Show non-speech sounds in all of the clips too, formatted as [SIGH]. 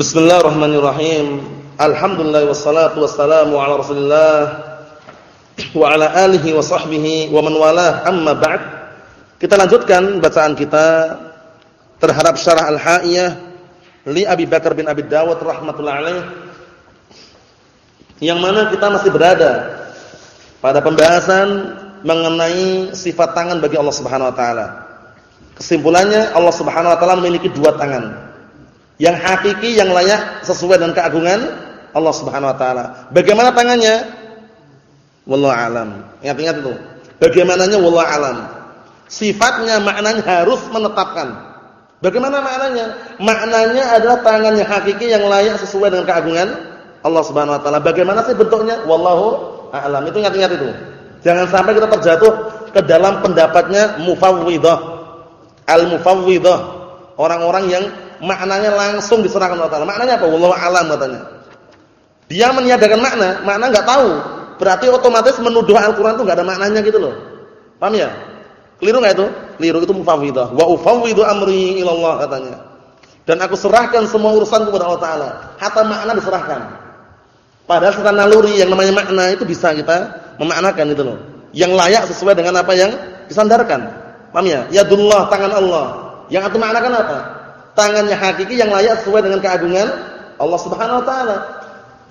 Bismillahirrahmanirrahim. Alhamdulillah wassalatu wassalamu ala Rasulillah wa ala alihi wa sahbihi wa man walah. Amma ba'd. Kita lanjutkan bacaan kita terhadap syarah Al-Ha'iyah li Abi Bakar bin Abi Dawud rahimatullah alaih. Yang mana kita masih berada pada pembahasan mengenai sifat tangan bagi Allah Subhanahu wa taala. Kesimpulannya Allah Subhanahu wa taala memiliki dua tangan yang hakiki yang layak sesuai dengan keagungan Allah Subhanahu wa taala. Bagaimana tangannya? Wallahu alam. Ingat-ingat itu. Bagaimananya wallahu alam. Sifatnya maknanya harus menetapkan. Bagaimana maknanya? Maknanya adalah tangan yang hakiki yang layak sesuai dengan keagungan Allah Subhanahu wa taala. Bagaimana sih bentuknya? Wallahu a'lam. Itu ingat-ingat itu. Jangan sampai kita terjatuh ke dalam pendapatnya mufawwidah. Al-mufawwidah. Orang-orang yang maknanya langsung diserahkan Allah. Maknanya apa? Wallahu alam katanya. Dia meniadakan makna, makna enggak tahu. Berarti otomatis menuduh Al-Qur'an itu enggak ada maknanya gitu loh. Paham ya? Keliru enggak itu? Keliru itu mufawwidah. Wa ufawwidu amri ila Allah katanya. Dan aku serahkan semua urusan kepada Allah Taala. Hatta makna diserahkan. Padahal secara naluri yang namanya makna itu bisa kita memaknakan itu loh. Yang layak sesuai dengan apa yang disandarkan. Paham ya? Yadullah tangan Allah. Yang aku maknakan apa? Tangannya hakiki yang layak sesuai dengan keagungan Allah Subhanahu wa taala.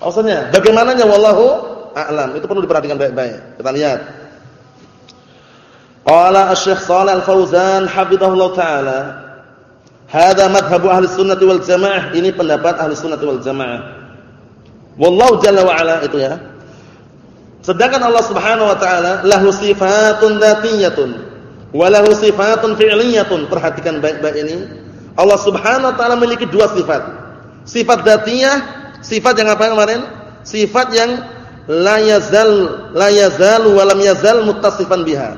Maksudnya, bagaimananya wallahu a'lam. Itu perlu diperhatikan baik-baik. Kita lihat. Qala Asy-Syaikh Shalal Al-Fauzan hafizahullah taala, "Hadza madhhabu ahli wal jamaah." Ini pendapat ahli sunnah wal jamaah. Wallahu jalla wa ala itu ya. Sedangkan Allah Subhanahu wa taala lahu sifatun dzatiyatun wa lahu sifatun fi'liyatun. Perhatikan baik-baik ini Allah Subhanahu wa taala memiliki dua sifat. Sifat dzatiyah, sifat yang apa kemarin? Sifat yang la yazal la yazal wa lam yazal muttasifan biha.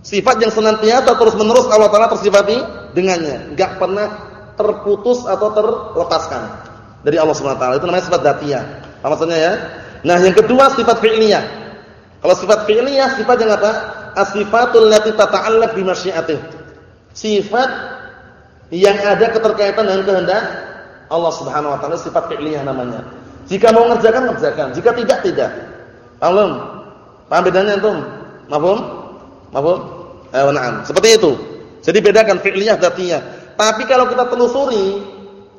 Sifat yang senantiasa terus-menerus Allah taala tersifati dengannya, enggak pernah terputus atau terlepaskan dari Allah Subhanahu wa taala. Itu namanya sifat dzatiyah. Apa maksudnya ya? Nah, yang kedua sifat fi'liyah. Kalau sifat fi'liyah sifat yang apa? As-sifatul lati tata'allaq bi masyiatih. Sifat yang ada keterkaitan dengan kehendak Allah Subhanahu wa taala sifat fi'liyah namanya. Jika mau ngerjakan ngerjakan, jika tidak tidak. Paham? Paham bedanya antum? Paham? Paham? Eh, na'am. Seperti itu. Jadi bedakan fi'liyah dzatiyah. Tapi kalau kita telusuri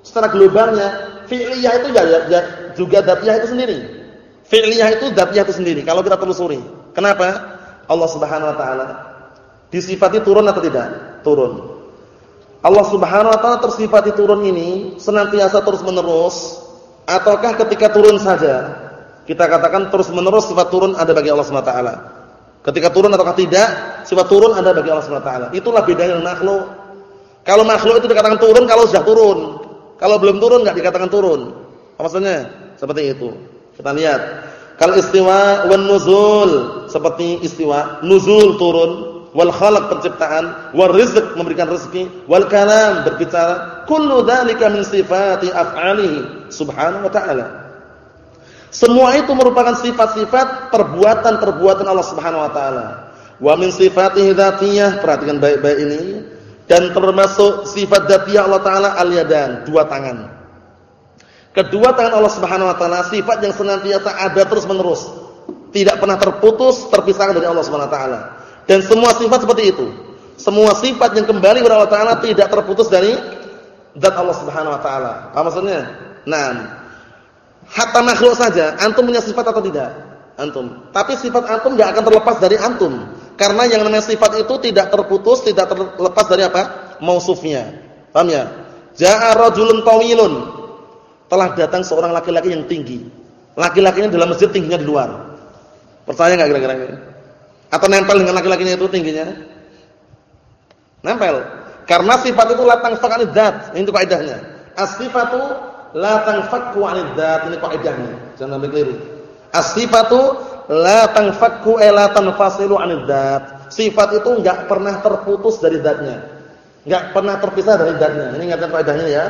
secara globalnya, fi'liyah itu ya, ya, ya juga dzatiyah itu sendiri. Fi'liyah itu dzatiyah itu sendiri kalau kita telusuri. Kenapa? Allah Subhanahu wa taala disifati turun atau tidak? Turun. Allah Subhanahu wa taala tersifati turun ini senantiasa terus-menerus ataukah ketika turun saja? Kita katakan terus-menerus sifat turun ada bagi Allah Subhanahu wa taala. Ketika turun ataukah tidak, sifat turun ada bagi Allah Subhanahu wa taala. Itulah bedanya dengan makhluk. Kalau makhluk itu dikatakan turun kalau sudah turun. Kalau belum turun enggak dikatakan turun. Apa maksudnya? Seperti itu. Kita lihat. Kalau istiwa wan nuzul, seperti istiwa, nuzul turun, wal khalaq penciptaan, wal rizq memberikan rezeki, wal kalam berbicara, kullu dzalika min sifati af'alihi subhanahu wa ta'ala. Semua itu merupakan sifat-sifat perbuatan-perbuatan Allah Subhanahu wa taala. Wa min sifatihi dzatiyah, perhatikan baik-baik ini, dan termasuk sifat dzatiyah Allah taala al-yadan, dua tangan. Kedua tangan Allah Subhanahu wa taala sifat yang senantiasa ada terus-menerus, tidak pernah terputus, terpisahkan dari Allah Subhanahu wa taala. Dan semua sifat seperti itu. Semua sifat yang kembali kepada Allah Taala tidak terputus dari zat Allah Subhanahu Wa Taala. Apa maksudnya? Nah, hatta makhluk saja, antum punya sifat atau tidak? Antum. Tapi sifat antum tidak akan terlepas dari antum. Karena yang namanya sifat itu tidak terputus, tidak terlepas dari apa? Mausufnya. Paham ya? Ja'a rajulun tawilun. Telah datang seorang laki-laki yang tinggi. Laki-lakinya dalam masjid tingginya di luar. Percaya enggak kira-kira? Atau nempel dengan laki-lakinya itu tingginya? Nempel. Karena sifat itu la tanfaq 'anil dzat. Ini kaidahnya. As-sifatu la tanfakku 'anil dzat. Ini kaidahnya. Jangan sampai keliru. As-sifatu la tanfakku ay la tanfasilu 'anil dzat. Sifat itu enggak pernah terputus dari zatnya. Enggak pernah terpisah dari zatnya. Ini ingatkan kaidahnya ya.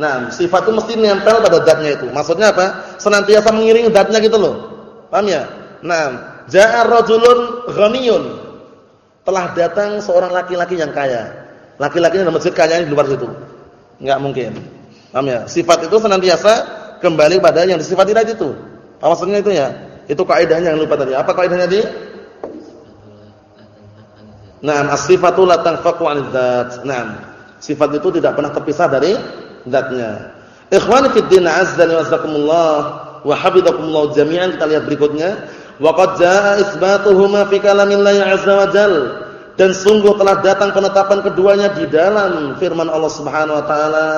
Nah, sifat itu mesti nempel pada zatnya itu. Maksudnya apa? Senantiasa mengiringi zatnya gitu loh. Paham ya? Nah, Ja'a rajulun ghaniyun. Telah datang seorang laki-laki yang kaya. Laki-lakinya dalam masjid kayanya di luar situ. Enggak mungkin. Paham ya? Sifat itu senantiasa kembali pada yang disifati tadi itu. Apa maksudnya itu ya? Itu kaidahnya yang lupa tadi. Apa kaidahnya tadi? Naam, as-sifatu la tanfaqu. Naam. Sifat itu tidak pernah terpisah dari zatnya. Ikhwani fid din azza wa jazakumullah wa hafizakumullah jami'an kita lihat berikutnya. Wa qad jaa fi kalamillahi azza wa jalla dan sungguh telah datang penetapan keduanya di dalam firman Allah Subhanahu wa taala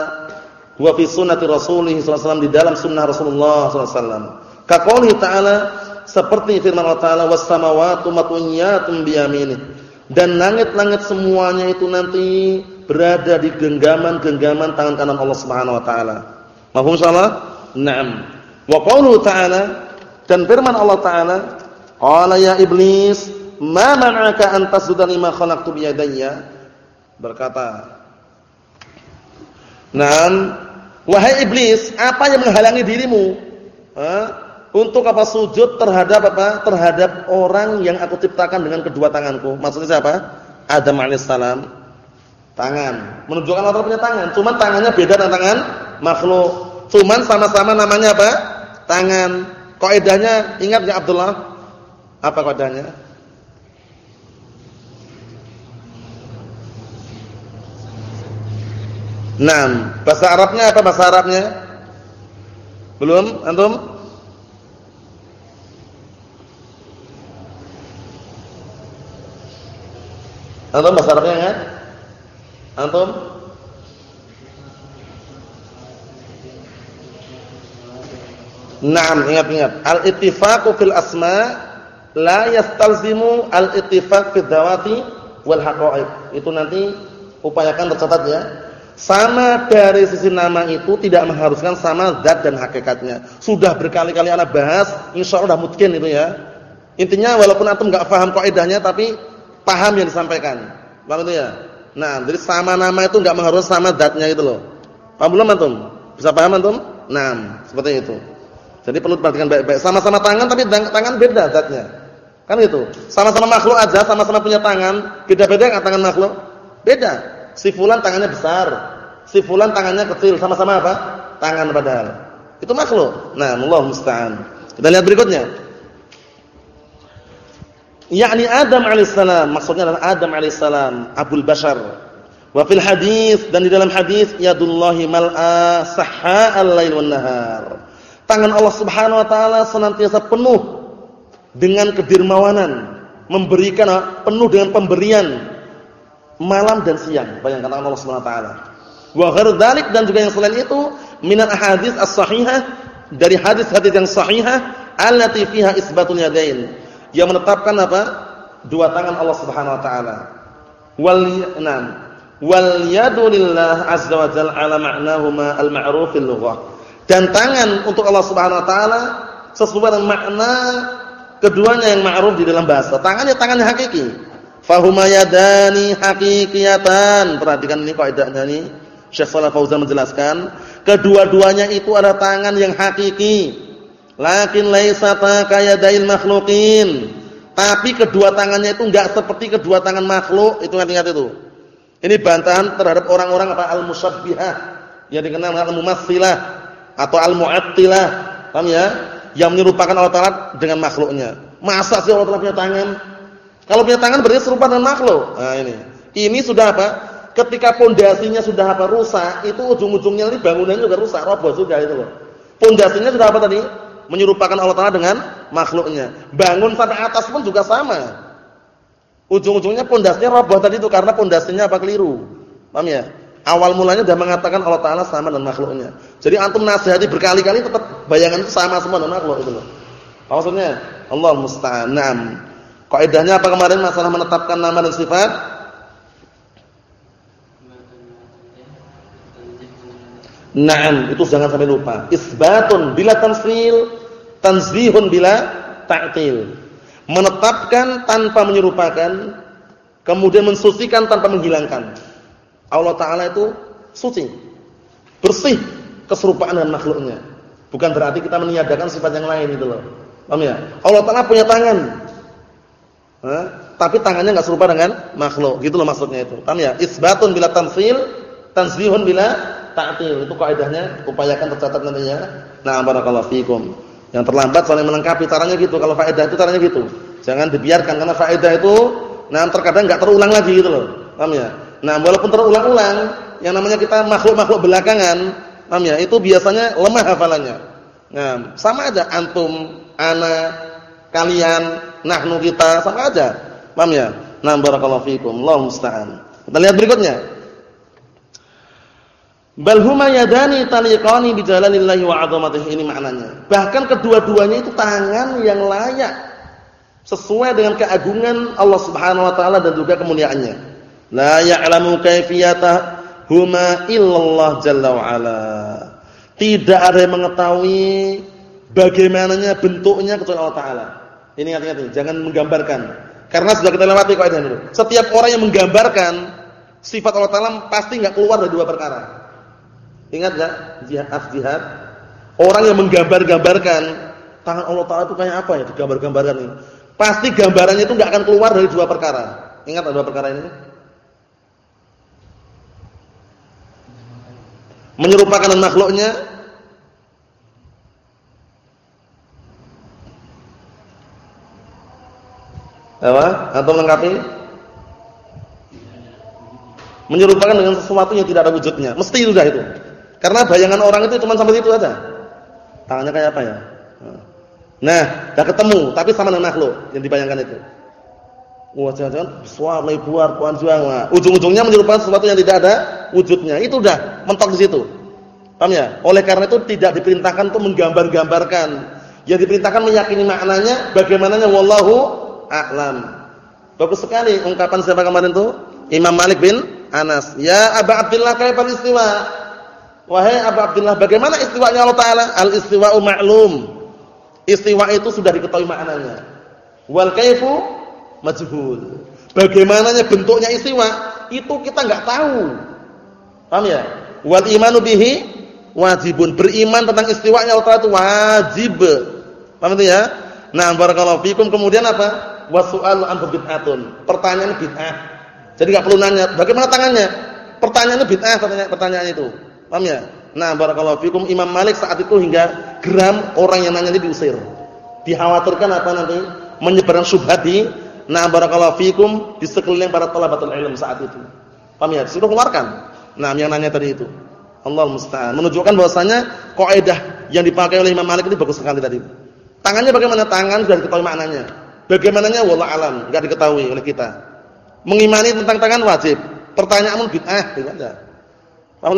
wa fi sunnati rasulih sallallahu di dalam sunnah Rasulullah sallallahu. Kaqouli ta'ala seperti firman Allah taala was samawati matwiyatun bi Dan langit-langit semuanya itu nanti berada di genggaman-genggaman tangan kanan Allah Subhanahu wa taala. Mahfum insyaallah? Naam. Wa qauluhu ta'ala dan firman Allah taala, "Qala ya iblis, "Ma man'aka an tasjuda lima khalaqtu bi yadayya?" Berkata, "Naam, wahai iblis, apa yang menghalangi dirimu ha? untuk apa sujud terhadap apa? Terhadap orang yang aku ciptakan dengan kedua tanganku." Maksudnya siapa? Adam alaihissalam. Tangan. Menunjukkan Allah punya tangan, cuman tangannya beda dengan tangan makhluk. Cuman sama-sama namanya apa? Tangan. Kaidahnya ingat enggak Abdullah? Apa kaidahnya? Naam, bahasa Arabnya apa bahasa Arabnya? Belum, antum? Antum bahasa Arabnya enggak? Antum? Naam, ingat-ingat. Al-ittifaqu fil asma la yastalzimu al-ittifaq fil dawati wal haqa'iq. Itu nanti upayakan tercatat ya sama dari sisi nama itu tidak mengharuskan sama zat dan hakikatnya. Sudah berkali-kali ana bahas, insyaallah sudah mungkin itu ya. Intinya walaupun antum enggak paham kaidahnya tapi paham yang disampaikan. Paham itu ya? Nah, jadi sama nama itu enggak mengharuskan sama zatnya itu loh. Paham belum antum? Bisa paham antum? Nah, seperti itu. Jadi perlu perhatikan baik-baik. Sama-sama tangan tapi tangan beda zatnya. Kan itu. Sama-sama makhluk aja, sama-sama punya tangan, beda-beda enggak tangan makhluk? Beda. Si fulan tangannya besar, si fulan tangannya kecil, sama-sama apa? Tangan padahal. Itu makhluk. Nah, Allah musta'an. Kita lihat berikutnya. Yakni Adam alaihissalam, maksudnya adalah Adam alaihissalam, Abul Bashar. Wa fil hadis dan di dalam hadis yadullahi mal'a sahha al-lail wan nahar. Tangan Allah Subhanahu wa taala senantiasa penuh dengan kedermawanan, memberikan penuh dengan pemberian malam dan siang. Bayangkan Allah Subhanahu wa taala. Wa dan juga yang selain itu minal ahadits as-sahihah dari hadis-hadis yang sahihah allati fiha isbatul yadain yang menetapkan apa? Dua tangan Allah Subhanahu wa taala. Wal nam wal yadu lillah azza wa jalla ala ma'nahuma al-ma'ruf fil lughah. Dan tangan untuk Allah Subhanahu wa taala sesuai dengan makna keduanya yang ma'ruf di dalam bahasa. Tangannya tangannya hakiki. Fahuma yadani haqiqiyatan. Perhatikan ini kaidahnya ini. Syekh Shalal Fauzan menjelaskan, kedua-duanya itu ada tangan yang hakiki. Lakin laisata kayadail makhluqin. Tapi kedua tangannya itu enggak seperti kedua tangan makhluk, itu ingat-ingat itu. Ini bantahan terhadap orang-orang apa al-musyabbihah yang dikenal dengan al-mumatsilah atau al-mu'attilah. Paham ya? Yang menyerupakan Allah Taala dengan makhluknya. Masa sih Allah Taala punya tangan? Kalau punya tangan berarti serupa dengan makhluk. Nah ini. Ini sudah apa? Ketika pondasinya sudah apa rusak, itu ujung-ujungnya ini bangunannya juga rusak, roboh sudah itu loh. Pondasinya sudah apa tadi? Menyerupakan Allah Taala dengan makhluknya. Bangun sampai atas pun juga sama. Ujung-ujungnya pondasinya roboh tadi itu karena pondasinya apa keliru. Paham ya? Awal mulanya sudah mengatakan Allah Taala sama dengan makhluknya. Jadi antum nasihati berkali-kali tetap bayangan itu sama semua dengan makhluk itu loh. Maksudnya? Allah musta'an. Kaidahnya apa kemarin masalah menetapkan nama dan sifat? Naam, itu jangan sampai lupa. Isbatun bila tanfil, tanzihun bila ta'til. Menetapkan tanpa menyerupakan, kemudian mensucikan tanpa menghilangkan. Allah taala itu suci. Bersih keserupaan dengan makhluknya. Bukan berarti kita meniadakan sifat yang lain itu loh. Paham ya? Allah taala punya tangan, Eh? Tapi tangannya enggak serupa dengan makhluk. Gitu loh maksudnya itu. Paham ya? Isbatun bila tamtsil, tanzihun bila ta'til. Itu kaidahnya upayakan tercatat nantinya. Nah, barakallahu fikum. Yang terlambat saling melengkapi caranya gitu. Kalau faedah itu caranya gitu. Jangan dibiarkan karena faedah itu nah terkadang enggak terulang lagi gitu loh. Paham ya? Nah, walaupun terulang-ulang, yang namanya kita makhluk-makhluk belakangan, paham ya? Itu biasanya lemah hafalannya. Nah, sama aja antum, ana, kalian, nahnu kita, sama aja. Paham ya? Nah, barakallahu fikum. Allahu musta'an. Kita lihat berikutnya. Bal huma yadani taliqani bi jalalillahi wa 'azamatihi ini maknanya. Bahkan kedua-duanya itu tangan yang layak sesuai dengan keagungan Allah Subhanahu wa taala dan juga kemuliaannya. La ya'lamu huma illallah jalla wa. Tidak ada yang mengetahui bagaimananya bentuknya kecuali Allah taala. Ini ini, jangan menggambarkan. Karena sudah kita lewati kaidah dulu. Setiap orang yang menggambarkan sifat Allah taala pasti enggak keluar dari dua perkara Ingat enggak jihad jihad? Orang yang menggambar-gambarkan tangan Allah Taala itu kayak apa ya digambar-gambarkan ini. Pasti gambarannya itu enggak akan keluar dari dua perkara. Ingat dua perkara ini? Menyerupakan dengan makhluknya apa? Atau melengkapi? Menyerupakan dengan sesuatu yang tidak ada wujudnya. Mesti sudah itu. Karena bayangan orang itu cuma sampai situ aja. Tangannya kayak apa ya? Nah, dah ketemu, tapi sama dengan makhluk yang dibayangkan itu. Wah, jangan-jangan besar, lebar, panjang. Nah, ujung-ujungnya menyerupai sesuatu yang tidak ada wujudnya. Itu udah mentok di situ. Paham ya? Oleh karena itu tidak diperintahkan untuk menggambar-gambarkan. Yang diperintahkan meyakini maknanya, bagaimananya wallahu a'lam. Bagus sekali ungkapan siapa kemarin itu? Imam Malik bin Anas. Ya Aba Abdullah kaifal istiwa? Wahai Abu Abdullah, bagaimana istiwanya Allah Taala? Al-istiwa'u ma'lum. Istiwa itu sudah diketahui maknanya. Wal kaifu majhul. Bagaimananya bentuknya istiwa itu kita enggak tahu. Paham ya? Wal imanu bihi wajibun. Beriman tentang istiwanya Allah itu wajib. Paham itu ya? Nah, barakallahu fikum kemudian apa? Wasu'al an bid'atun. Pertanyaan bid'ah. Jadi enggak perlu nanya, bagaimana tangannya? Pertanyaannya bid'ah pertanyaan, pertanyaan itu. Paham ya? Nah, barakallahu fikum Imam Malik saat itu hingga geram orang yang nanya ini diusir. Dikhawatirkan apa nanti? Menyebarkan syubhat di nah barakallahu fikum di sekeliling para talabatul ilm saat itu. Paham ya? Disuruh keluarkan. Nah, yang nanya tadi itu. Allah musta'an. Menunjukkan bahwasanya kaidah yang dipakai oleh Imam Malik ini bagus sekali tadi. Tangannya bagaimana? Tangan sudah diketahui maknanya. Bagaimananya wallah alam, enggak diketahui oleh kita. Mengimani tentang tangan wajib. Pertanyaan bid'ah, tidak ada. Paham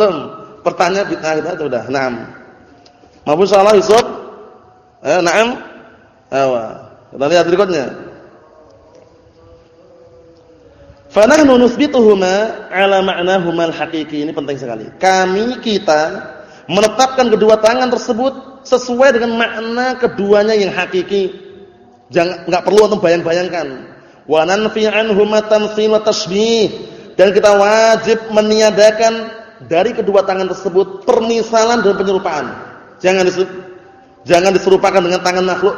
pertanyaan bid'ah itu sudah. Naam. Maafun salah Yusuf? Eh, naam. Awa. Kita lihat berikutnya. Fanahnu nuthbituhuma ala ma'nahuma al-haqiqi. Ini penting sekali. Kami kita menetapkan kedua tangan tersebut sesuai dengan makna keduanya yang hakiki. Jangan enggak perlu untuk bayang-bayangkan. Wa nanfi anhuma tamtsil wa tashbih. Dan kita wajib meniadakan dari kedua tangan tersebut permisalan dan penyerupaan. Jangan jangan diserupakan dengan tangan makhluk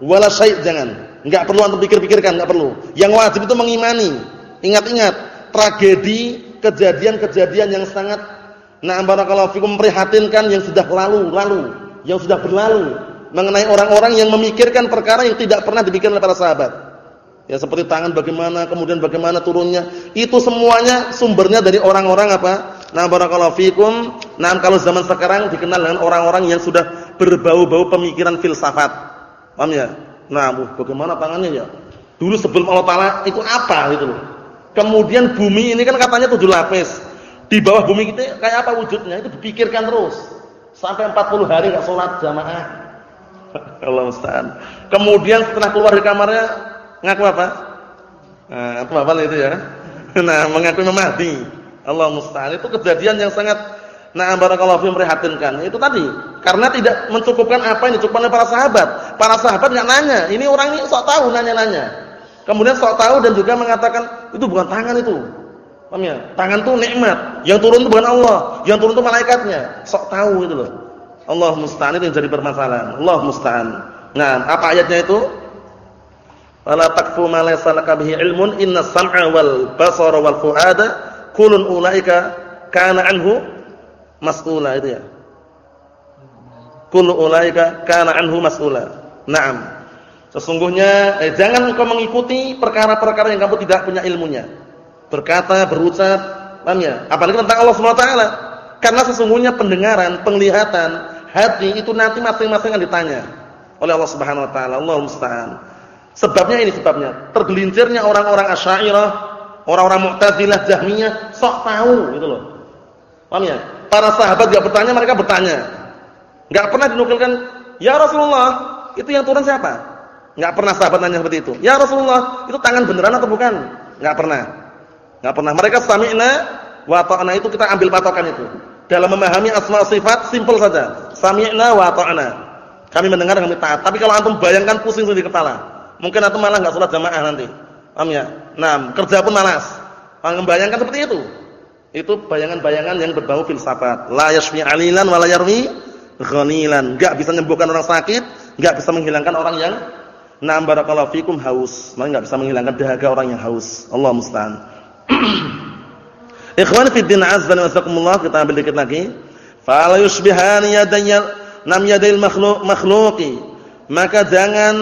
wala syai' jangan. Enggak perlu antum pikir-pikirkan, enggak perlu. Yang wajib itu mengimani. Ingat-ingat tragedi, kejadian-kejadian yang sangat na'am barakallahu fikum memprihatinkan yang sudah lalu, lalu, yang sudah berlalu mengenai orang-orang yang memikirkan perkara yang tidak pernah dipikirkan oleh para sahabat. Ya seperti tangan bagaimana, kemudian bagaimana turunnya. Itu semuanya sumbernya dari orang-orang apa? Nah barakallahu fikum. Nah kalau zaman sekarang dikenal dengan orang-orang yang sudah berbau-bau pemikiran filsafat. Paham ya? Nah, bagaimana tangannya ya? Dulu sebelum Allah Taala itu apa gitu loh. Kemudian bumi ini kan katanya tujuh lapis. Di bawah bumi kita kayak apa wujudnya? Itu dipikirkan terus. Sampai 40 hari enggak salat jamaah. [LAUGHS] Allah musta'an. Kemudian setelah keluar dari kamarnya ngaku apa? Nah, itu apa itu ya? [LAUGHS] Nah, mengaku memahdi. Allah musta'an. Itu kejadian yang sangat nah barakallahu fi memprihatinkan. Itu tadi karena tidak mencukupkan apa yang dicukupkan oleh para sahabat. Para sahabat enggak nanya, ini orang ini sok tahu nanya-nanya. Kemudian sok tahu dan juga mengatakan itu bukan tangan itu. Paham ya? Tangan itu nikmat, yang turun itu bukan Allah, yang turun itu malaikatnya. Sok tahu itu loh. Allah musta'an itu yang jadi permasalahan. Allah musta'an. Nah, apa ayatnya itu? Wala taqfu ma laysa laka bihi ilmun innas sam'a wal basara wal fuada kulun ulaika kana anhu mas'ula itu ya. Kullu ulaika kana anhu mas'ula. Naam. Sesungguhnya eh, jangan engkau mengikuti perkara-perkara yang kamu tidak punya ilmunya. Berkata, berucap, paham ya? Apalagi tentang Allah Subhanahu wa taala. Karena sesungguhnya pendengaran, penglihatan, hati itu nanti masing-masing akan ditanya oleh Allah Subhanahu wa taala. Allah musta'an. Sebabnya ini sebabnya. Tergelincirnya orang-orang Asy'ariyah, orang-orang Mu'tazilah, Jahmiyah sok tahu gitu loh. Paham ya? Para sahabat enggak bertanya, mereka bertanya. Enggak pernah dinukilkan, "Ya Rasulullah, itu yang turun siapa?" Enggak pernah sahabat nanya seperti itu. Ya Rasulullah, itu tangan beneran atau bukan? Enggak pernah. Enggak pernah. Mereka sami'na wa ta'na itu kita ambil patokan itu. Dalam memahami asma sifat simpel saja. Sami'na wa ta'na. Kami mendengar kami taat. Tapi kalau antum bayangkan pusing sendiri kepala. Mungkin antum malah enggak salat jamaah nanti. Paham ya? Nah, kerja pun malas. Membayangkan seperti itu. Itu bayangan-bayangan yang berbau filsafat. La yashfi 'alilan wa la yarmi ghanilan. Enggak bisa menyembuhkan orang sakit, enggak bisa menghilangkan orang yang Naam barakallahu fikum haus. Maka enggak bisa menghilangkan dahaga orang yang haus. Allah musta'an. [CLEARS THROAT] Ikhwan fi din azban wasakumullah kita ambil dikit lagi. Fala yushbihani yadayya nam yadil makhluq makhluqi. Maka jangan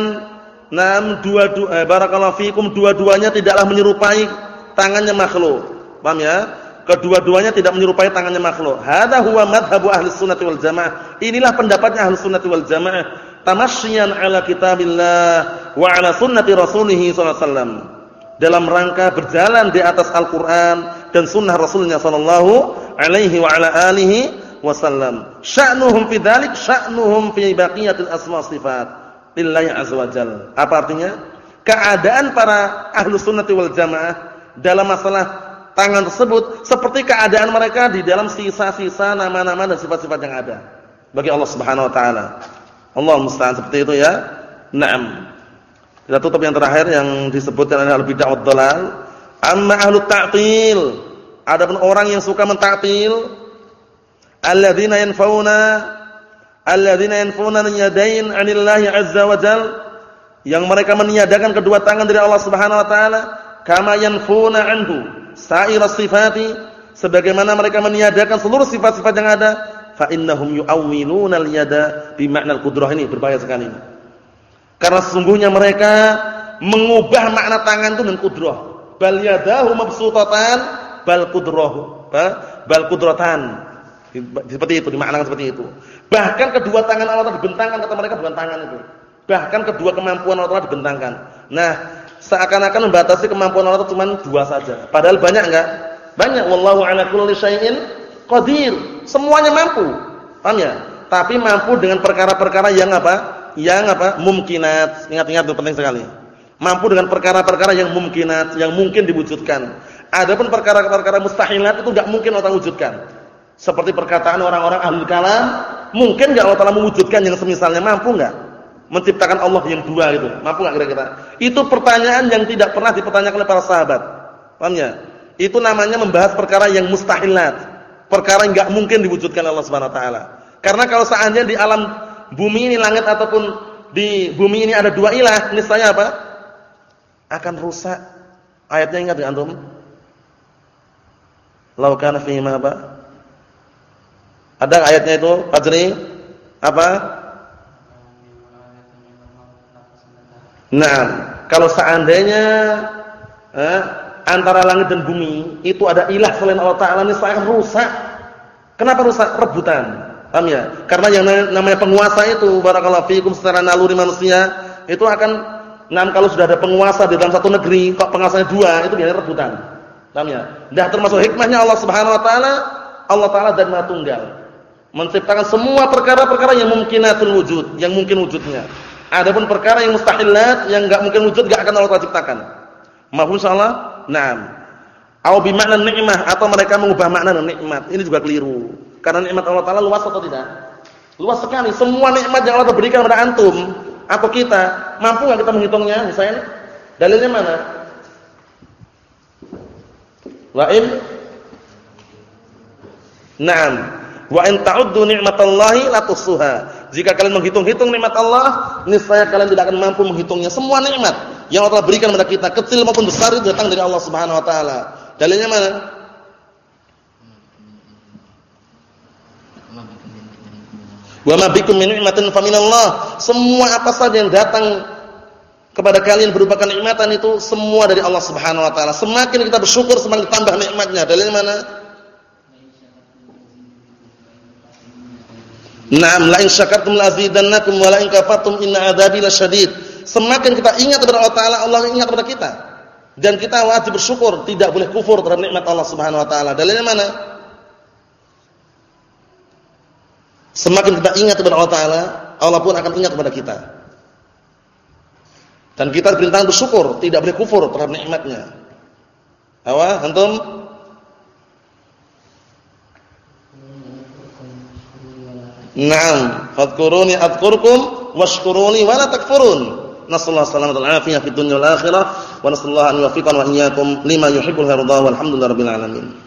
nam dua dua eh, barakallahu fikum dua-duanya tidaklah menyerupai tangannya makhluk. Paham ya? Kedua-duanya tidak menyerupai tangannya makhluk. Hadza huwa madhhabu ahli sunnah wal jamaah. Inilah pendapatnya ahli sunnah wal jamaah tamasyian ala kitabillah wa ala sunnati rasulih sallallahu dalam rangka berjalan di atas Al-Qur'an dan sunnah Rasulnya sallallahu alaihi wa ala alihi wasallam. Sya'nuhum fi dzalik sya'nuhum fi baqiyatil asma sifat lillahi azza wajal. Apa artinya? Keadaan para ahlu sunnati wal jamaah dalam masalah tangan tersebut seperti keadaan mereka di dalam sisa-sisa nama-nama dan sifat-sifat yang ada bagi Allah Subhanahu wa taala. Allah musta'an seperti itu ya. Naam. Kita tutup yang terakhir yang disebutkan oleh al-bid'ah wad dalal. Amma ahlu ta'til. Adapun orang yang suka mentaktil alladzina yanfauna alladzina yanfauna yadain 'anillahi 'azza wa jal yang mereka meniadakan kedua tangan dari Allah Subhanahu wa taala kama yanfuna anhu sa'ira sifati sebagaimana mereka meniadakan seluruh sifat-sifat yang ada fa innahum yu'awwiluna al-yada bi ma'na al-qudrah ini berbahaya sekali. Karena sesungguhnya mereka mengubah makna tangan itu dengan kudrah. Bal yadahu mabsutatan bal qudrahu, bal qudratan. Seperti itu dimaknakan seperti itu. Bahkan kedua tangan Allah dibentangkan kata mereka bukan tangan itu. Bahkan kedua kemampuan Allah dibentangkan. Nah, seakan-akan membatasi kemampuan Allah cuma dua saja. Padahal banyak enggak? Banyak wallahu ala kulli syai'in qadir. Semuanya mampu. Paham ya? Tapi mampu dengan perkara-perkara yang apa? Yang apa? Mungkinat. Ingat-ingat itu penting sekali. Mampu dengan perkara-perkara yang mungkinat, yang mungkin diwujudkan. Adapun perkara-perkara mustahilat itu enggak mungkin Allah wujudkan. Seperti perkataan orang-orang ahli kalam, mungkin enggak Allah Taala mewujudkan yang semisalnya mampu enggak? Menciptakan Allah yang dua itu. Mampu enggak kira-kira? Itu pertanyaan yang tidak pernah dipertanyakan oleh para sahabat. Paham ya? Itu namanya membahas perkara yang mustahilat perkara yang enggak mungkin diwujudkan Allah Subhanahu wa taala. Karena kalau seandainya di alam bumi ini langit ataupun di bumi ini ada dua ilah, niscaya apa? Akan rusak. Ayatnya ingat enggak antum? Lau kana ma apa? Ada ayatnya itu, Fajri? Apa? Nah, kalau seandainya eh, antara langit dan bumi itu ada ilah selain Allah Taala ini akan rusak. Kenapa rusak? Rebutan. Paham ya? Karena yang namanya penguasa itu barakallahu fikum secara naluri manusia itu akan nah kalau sudah ada penguasa di dalam satu negeri kok penguasanya dua itu biasanya rebutan. Paham ya? Dah termasuk hikmahnya Allah Subhanahu wa taala, Allah taala dan Maha Tunggal. Menciptakan semua perkara-perkara yang mungkinatul wujud, yang mungkin wujudnya. Adapun perkara yang mustahilat yang enggak mungkin wujud enggak akan Allah ciptakan. Mahfum insyaallah? Naam. Au bi makna nikmah atau mereka mengubah makna nikmat. Ini juga keliru. Karena nikmat Allah taala luas atau tidak? Luas sekali. Semua nikmat yang Allah berikan kepada antum atau kita, mampu enggak kita menghitungnya? Misalnya, dalilnya mana? Wa in Naam. Wa in ta'uddu ni'matallahi la tuhsuha. Jika kalian menghitung-hitung nikmat Allah, niscaya kalian tidak akan mampu menghitungnya. Semua nikmat yang Allah berikan kepada kita, kecil maupun besar itu datang dari Allah Subhanahu wa taala. Dalilnya mana? Wa ma bikum min ni'matin faminallah. Semua apa saja yang datang kepada kalian berupa kenikmatan itu semua dari Allah Subhanahu wa taala. Semakin kita bersyukur semakin tambah nikmatnya. Dalilnya mana? Naam la in syakartum la azidannakum wa la in kafartum inna adzabi lasyadid. Semakin kita ingat kepada Allah taala, Allah ingat kepada kita. Dan kita wajib bersyukur, tidak boleh kufur terhadap nikmat Allah Subhanahu wa taala. Dalilnya mana? Semakin kita ingat kepada Allah Taala, Allah pun akan ingat kepada kita. Dan kita diperintahkan bersyukur, tidak boleh kufur terhadap nikmatnya. Awa, antum? Naam, fadhkuruni adhkurkum washkuruni wa la takfurun. نسأل الله السلامة والعافية في الدنيا والآخرة ونسأل الله أن يوفقنا وإياكم لما يحب ويرضى والحمد لله رب العالمين.